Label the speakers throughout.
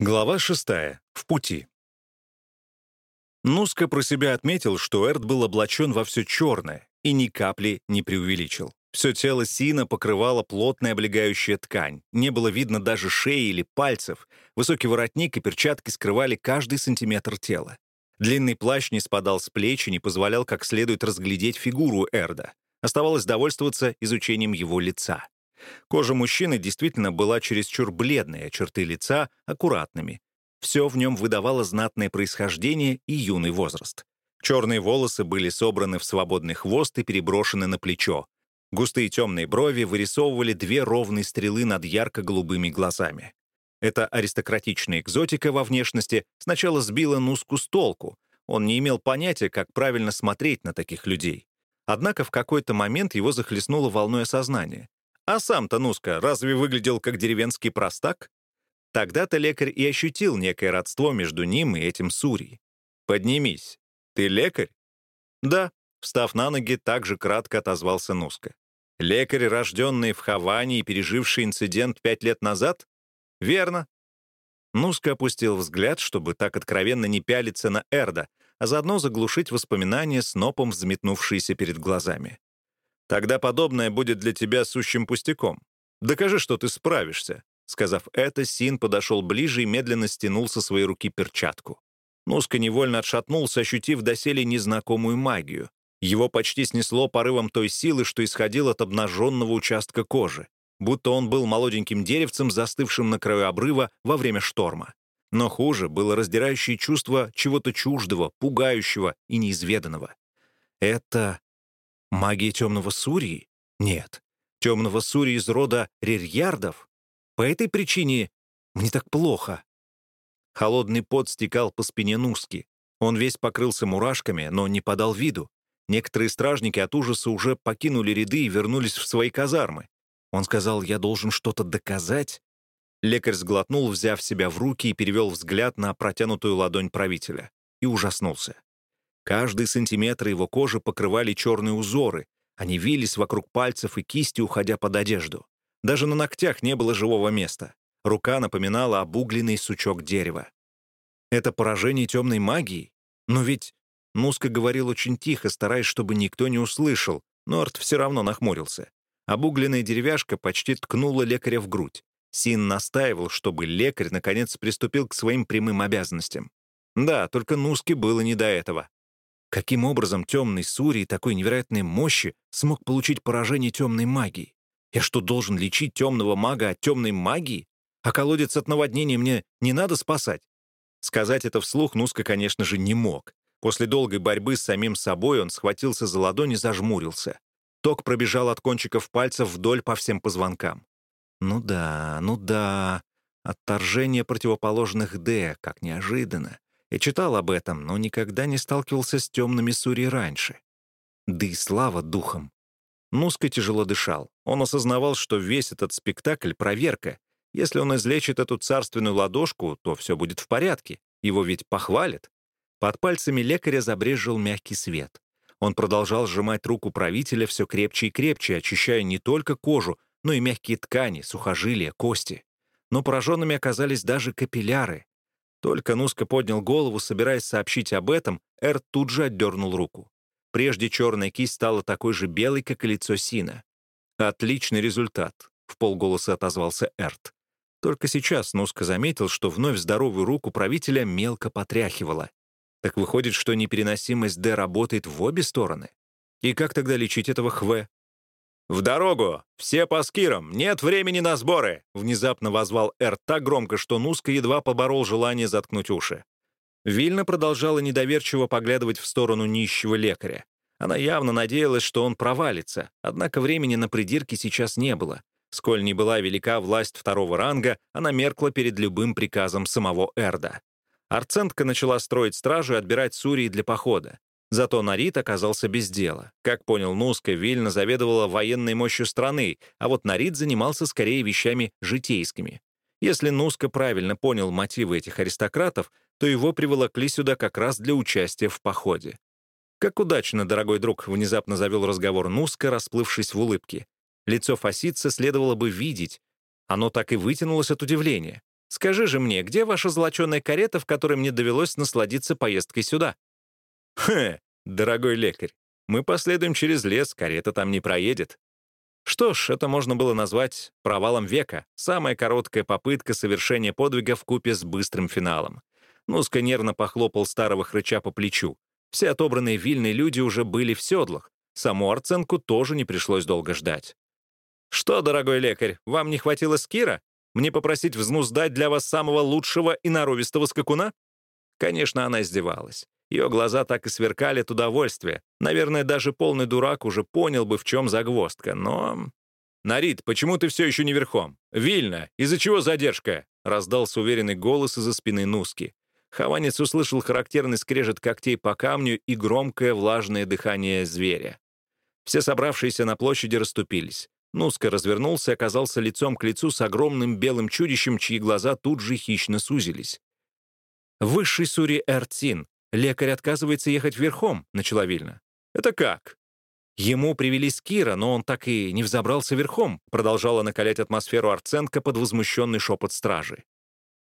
Speaker 1: Глава шестая. В пути. Нуска про себя отметил, что Эрт был облачен во все черное и ни капли не преувеличил. Все тело Сина покрывала плотная облегающая ткань. Не было видно даже шеи или пальцев. Высокий воротник и перчатки скрывали каждый сантиметр тела. Длинный плащ не спадал с плеч и не позволял как следует разглядеть фигуру Эрда. Оставалось довольствоваться изучением его лица. Кожа мужчины действительно была чересчур бледной, а черты лица — аккуратными. Все в нем выдавало знатное происхождение и юный возраст. Черные волосы были собраны в свободный хвост и переброшены на плечо. Густые темные брови вырисовывали две ровные стрелы над ярко-голубыми глазами. Эта аристократичная экзотика во внешности сначала сбила Нуску с толку. Он не имел понятия, как правильно смотреть на таких людей. Однако в какой-то момент его захлестнуло волной осознания. А сам-то Нуска разве выглядел как деревенский простак? Тогда-то лекарь и ощутил некое родство между ним и этим Сурей. «Поднимись. Ты лекарь?» «Да», — встав на ноги, так же кратко отозвался Нуска. «Лекарь, рожденный в Хаване и переживший инцидент пять лет назад?» «Верно». Нуска опустил взгляд, чтобы так откровенно не пялиться на Эрда, а заодно заглушить воспоминания снопом взметнувшиеся перед глазами. Тогда подобное будет для тебя сущим пустяком. Докажи, что ты справишься». Сказав это, Син подошел ближе и медленно стянул со своей руки перчатку. Нуска невольно отшатнулся, ощутив доселе незнакомую магию. Его почти снесло порывом той силы, что исходил от обнаженного участка кожи, будто он был молоденьким деревцем, застывшим на краю обрыва во время шторма. Но хуже было раздирающее чувство чего-то чуждого, пугающего и неизведанного. Это Магия темного Сурии? Нет. Темного Сурии из рода Рирьярдов? По этой причине мне так плохо. Холодный пот стекал по спине Нуски. Он весь покрылся мурашками, но не подал виду. Некоторые стражники от ужаса уже покинули ряды и вернулись в свои казармы. Он сказал, я должен что-то доказать. Лекарь сглотнул, взяв себя в руки и перевел взгляд на протянутую ладонь правителя. И ужаснулся. Каждый сантиметр его кожи покрывали черные узоры. Они вились вокруг пальцев и кисти, уходя под одежду. Даже на ногтях не было живого места. Рука напоминала обугленный сучок дерева. Это поражение темной магии? Но ведь Нуска говорил очень тихо, стараясь, чтобы никто не услышал, но Арт все равно нахмурился. Обугленная деревяшка почти ткнула лекаря в грудь. Син настаивал, чтобы лекарь наконец приступил к своим прямым обязанностям. Да, только Нуске было не до этого. Каким образом темный Сурий такой невероятной мощи смог получить поражение темной магии? Я что, должен лечить темного мага от темной магии? А колодец от наводнения мне не надо спасать? Сказать это вслух Нуска, конечно же, не мог. После долгой борьбы с самим собой он схватился за ладонь и зажмурился. Ток пробежал от кончиков пальцев вдоль по всем позвонкам. Ну да, ну да. Отторжение противоположных «Д», как неожиданно. Я читал об этом, но никогда не сталкивался с темными сури раньше. Да и слава духом. Нуска тяжело дышал. Он осознавал, что весь этот спектакль — проверка. Если он излечит эту царственную ладошку, то все будет в порядке. Его ведь похвалят. Под пальцами лекаря забрежил мягкий свет. Он продолжал сжимать руку правителя все крепче и крепче, очищая не только кожу, но и мягкие ткани, сухожилия, кости. Но пораженными оказались даже капилляры. Только Нуска поднял голову, собираясь сообщить об этом, Эрт тут же отдернул руку. Прежде черная кисть стала такой же белой, как и лицо Сина. «Отличный результат», — в полголоса отозвался Эрт. Только сейчас Нуска заметил, что вновь здоровую руку правителя мелко потряхивала. Так выходит, что непереносимость Д работает в обе стороны? И как тогда лечить этого Хве? «В дорогу! Все по скирам! Нет времени на сборы!» Внезапно возвал Эр так громко, что Нуска едва поборол желание заткнуть уши. Вильна продолжала недоверчиво поглядывать в сторону нищего лекаря. Она явно надеялась, что он провалится, однако времени на придирки сейчас не было. Сколь не была велика власть второго ранга, она меркла перед любым приказом самого Эрда. Арцентка начала строить стражу и отбирать Сурии для похода. Зато Нарит оказался без дела. Как понял Нуска, Вильна заведовала военной мощью страны, а вот Нарит занимался скорее вещами житейскими. Если Нуска правильно понял мотивы этих аристократов, то его приволокли сюда как раз для участия в походе. Как удачно, дорогой друг, внезапно завел разговор Нуска, расплывшись в улыбке. Лицо фасидца следовало бы видеть. Оно так и вытянулось от удивления. Скажи же мне, где ваша золоченая карета, в которой мне довелось насладиться поездкой сюда?» «Хе, дорогой лекарь, мы последуем через лес, карета там не проедет». Что ж, это можно было назвать провалом века, самая короткая попытка совершения подвига в купе с быстрым финалом. Нуска нервно похлопал старого хрыча по плечу. Все отобранные вильные люди уже были в седлах. Саму Арценку тоже не пришлось долго ждать. «Что, дорогой лекарь, вам не хватило скира? Мне попросить взнуздать для вас самого лучшего и норовистого скакуна?» Конечно, она издевалась. Ее глаза так и сверкали от удовольствия. Наверное, даже полный дурак уже понял бы, в чем загвоздка, но... «Нарит, почему ты все еще не верхом? Вильно, из-за чего задержка?» — раздался уверенный голос из-за спины Нуски. Хованец услышал характерный скрежет когтей по камню и громкое влажное дыхание зверя. Все собравшиеся на площади расступились. Нуска развернулся и оказался лицом к лицу с огромным белым чудищем, чьи глаза тут же хищно сузились. «Высший Сури Эртин. Лекарь отказывается ехать верхом», — начала Вильна. «Это как?» «Ему привели Скира, но он так и не взобрался верхом», — продолжала накалять атмосферу Арценко под возмущенный шепот стражи.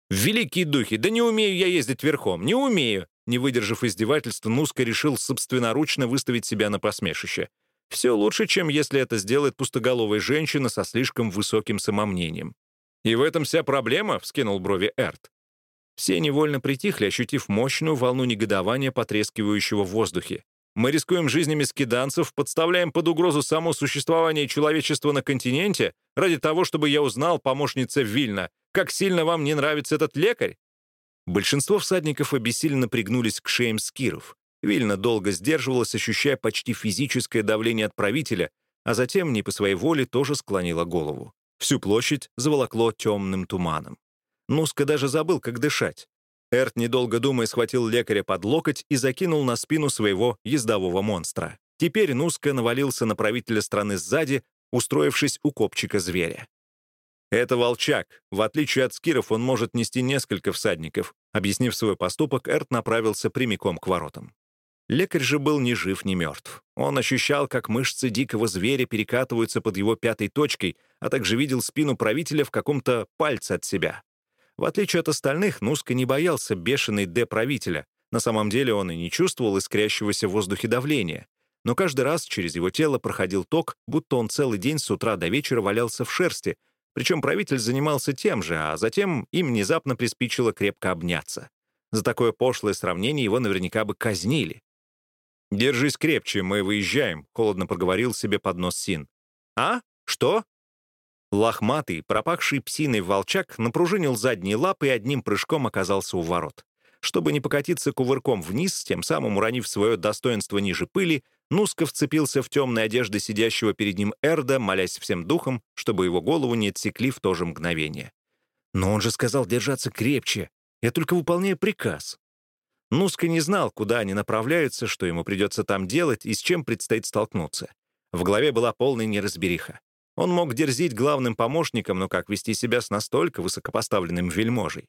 Speaker 1: «Великие духи, да не умею я ездить верхом, не умею!» Не выдержав издевательства, Нуска решил собственноручно выставить себя на посмешище. Все лучше, чем если это сделает пустоголовая женщина со слишком высоким самомнением. «И в этом вся проблема?» — вскинул брови Эрт. Все невольно притихли, ощутив мощную волну негодования, потрескивающего в воздухе. Мы рискуем жизнями скиданцев, подставляем под угрозу само существование человечества на континенте ради того, чтобы я узнал, помощница Вильна, как сильно вам не нравится этот лекарь? Большинство всадников обессиленно пригнулись к шеям скиров. Вильна долго сдерживалась, ощущая почти физическое давление от правителя, а затем, не по своей воле, тоже склонила голову. Всю площадь заволокло темным туманом. Нуска даже забыл, как дышать. Эрт, недолго думая, схватил лекаря под локоть и закинул на спину своего ездового монстра. Теперь Нуска навалился на правителя страны сзади, устроившись у копчика зверя. «Это волчак. В отличие от скиров, он может нести несколько всадников». Объяснив свой поступок, Эрт направился прямиком к воротам. Лекарь же был ни жив, ни мертв. Он ощущал, как мышцы дикого зверя перекатываются под его пятой точкой, а также видел спину правителя в каком-то пальце от себя. В отличие от остальных, Нуска не боялся бешеной Д-правителя. На самом деле он и не чувствовал искрящегося в воздухе давления. Но каждый раз через его тело проходил ток, будто он целый день с утра до вечера валялся в шерсти, причем правитель занимался тем же, а затем им внезапно приспичило крепко обняться. За такое пошлое сравнение его наверняка бы казнили. «Держись крепче, мы выезжаем», — холодно проговорил себе под нос Син. «А? Что?» Лохматый, пропахший псиной волчак напружинил задние лапы и одним прыжком оказался у ворот. Чтобы не покатиться кувырком вниз, тем самым уронив свое достоинство ниже пыли, Нуска вцепился в темные одежды сидящего перед ним Эрда, молясь всем духом, чтобы его голову не отсекли в то же мгновение. «Но он же сказал держаться крепче. Я только выполняю приказ». Нуска не знал, куда они направляются, что ему придется там делать и с чем предстоит столкнуться. В голове была полная неразбериха. Он мог дерзить главным помощником, но как вести себя с настолько высокопоставленным вельможей?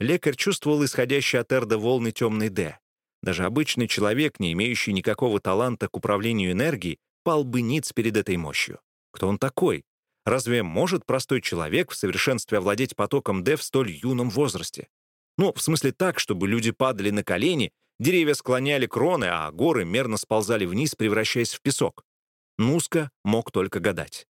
Speaker 1: Лекарь чувствовал исходящие от Эрда волны темной «Д». Даже обычный человек, не имеющий никакого таланта к управлению энергией, пал бы ниц перед этой мощью. Кто он такой? Разве может простой человек в совершенстве овладеть потоком «Д» в столь юном возрасте? Ну, в смысле так, чтобы люди падали на колени, деревья склоняли кроны, а горы мерно сползали вниз, превращаясь в песок. Нуска мог только гадать.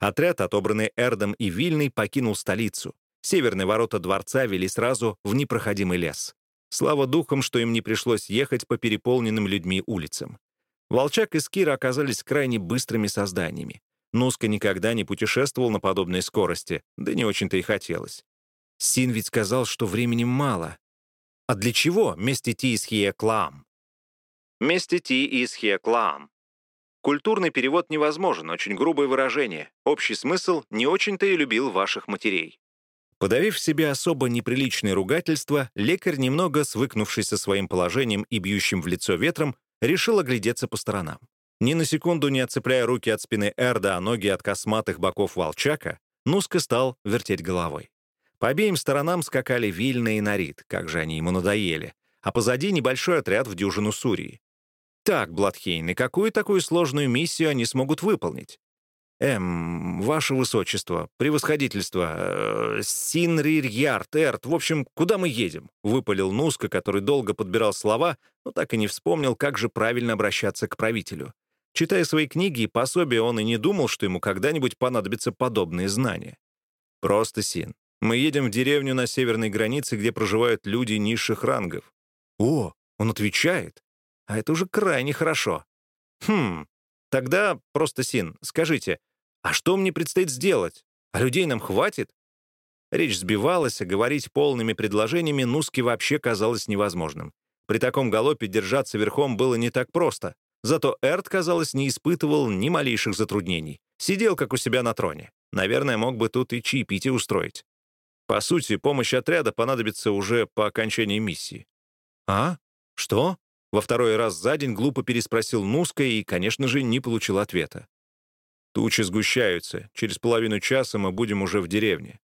Speaker 1: Отряд, отобранный Эрдом и Вильной, покинул столицу. Северные ворота дворца вели сразу в непроходимый лес. Слава духам, что им не пришлось ехать по переполненным людьми улицам. Волчак и Скира оказались крайне быстрыми созданиями. Нуска никогда не путешествовал на подобной скорости, да не очень-то и хотелось. Син ведь сказал, что времени мало. А для чего местити из Хиеклам? Местити из Хиеклам. Культурный перевод невозможен, очень грубое выражение. Общий смысл «не очень-то и любил ваших матерей». Подавив в себе особо неприличное ругательство, лекарь, немного свыкнувшись со своим положением и бьющим в лицо ветром, решил оглядеться по сторонам. Ни на секунду не отцепляя руки от спины Эрда, а ноги от косматых боков волчака, Нуска стал вертеть головой. По обеим сторонам скакали Вильна и Нарит, как же они ему надоели, а позади небольшой отряд в дюжину Сурии. Так, Бладхейн, и какую такую сложную миссию они смогут выполнить? «Эм, ваше высочество, превосходительство, э, Синрирьярд, Эрт, в общем, куда мы едем?» — выпалил Нуска, который долго подбирал слова, но так и не вспомнил, как же правильно обращаться к правителю. Читая свои книги и пособия, он и не думал, что ему когда-нибудь понадобятся подобные знания. «Просто Син. Мы едем в деревню на северной границе, где проживают люди низших рангов». «О, он отвечает. А это уже крайне хорошо». «Хм, тогда просто Син, скажите, а что мне предстоит сделать? А людей нам хватит?» Речь сбивалась, а говорить полными предложениями Нуске вообще казалось невозможным. При таком галопе держаться верхом было не так просто. Зато Эрт, казалось, не испытывал ни малейших затруднений. Сидел, как у себя на троне. Наверное, мог бы тут и чаепитие устроить. По сути, помощь отряда понадобится уже по окончании миссии. «А? Что?» Во второй раз за день глупо переспросил Нуска и, конечно же, не получил ответа. Тучи сгущаются. Через половину часа мы будем уже в деревне.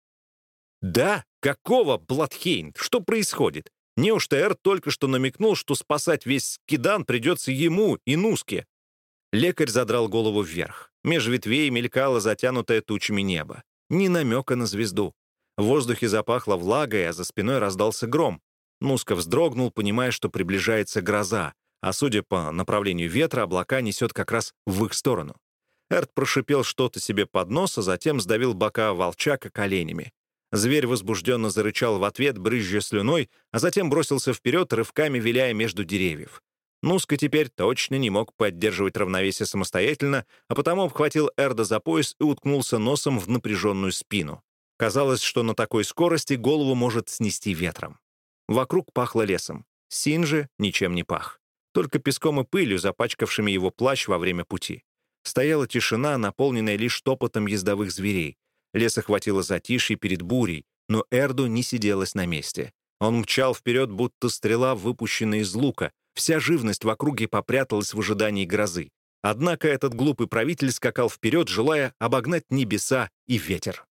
Speaker 1: «Да? Какого, Бладхейн? Что происходит? Неужто Эр только что намекнул, что спасать весь Скидан придется ему и Нуске?» Лекарь задрал голову вверх. Меж ветвей мелькало затянутое тучами небо. Ни намека на звезду. В воздухе запахло влагой, а за спиной раздался гром. Нуска вздрогнул, понимая, что приближается гроза, а судя по направлению ветра, облака несет как раз в их сторону. Эрт прошипел что-то себе под нос, а затем сдавил бока волчака коленями. Зверь возбужденно зарычал в ответ, брызжа слюной, а затем бросился вперед, рывками виляя между деревьев. Нуска теперь точно не мог поддерживать равновесие самостоятельно, а потому обхватил Эрда за пояс и уткнулся носом в напряженную спину. Казалось, что на такой скорости голову может снести ветром. Вокруг пахло лесом. Син же ничем не пах. Только песком и пылью, запачкавшими его плащ во время пути. Стояла тишина, наполненная лишь топотом ездовых зверей. Лес охватило затишье перед бурей, но Эрду не сиделось на месте. Он мчал вперед, будто стрела, выпущенная из лука. Вся живность в округе попряталась в ожидании грозы. Однако этот глупый правитель скакал вперед, желая обогнать небеса и ветер.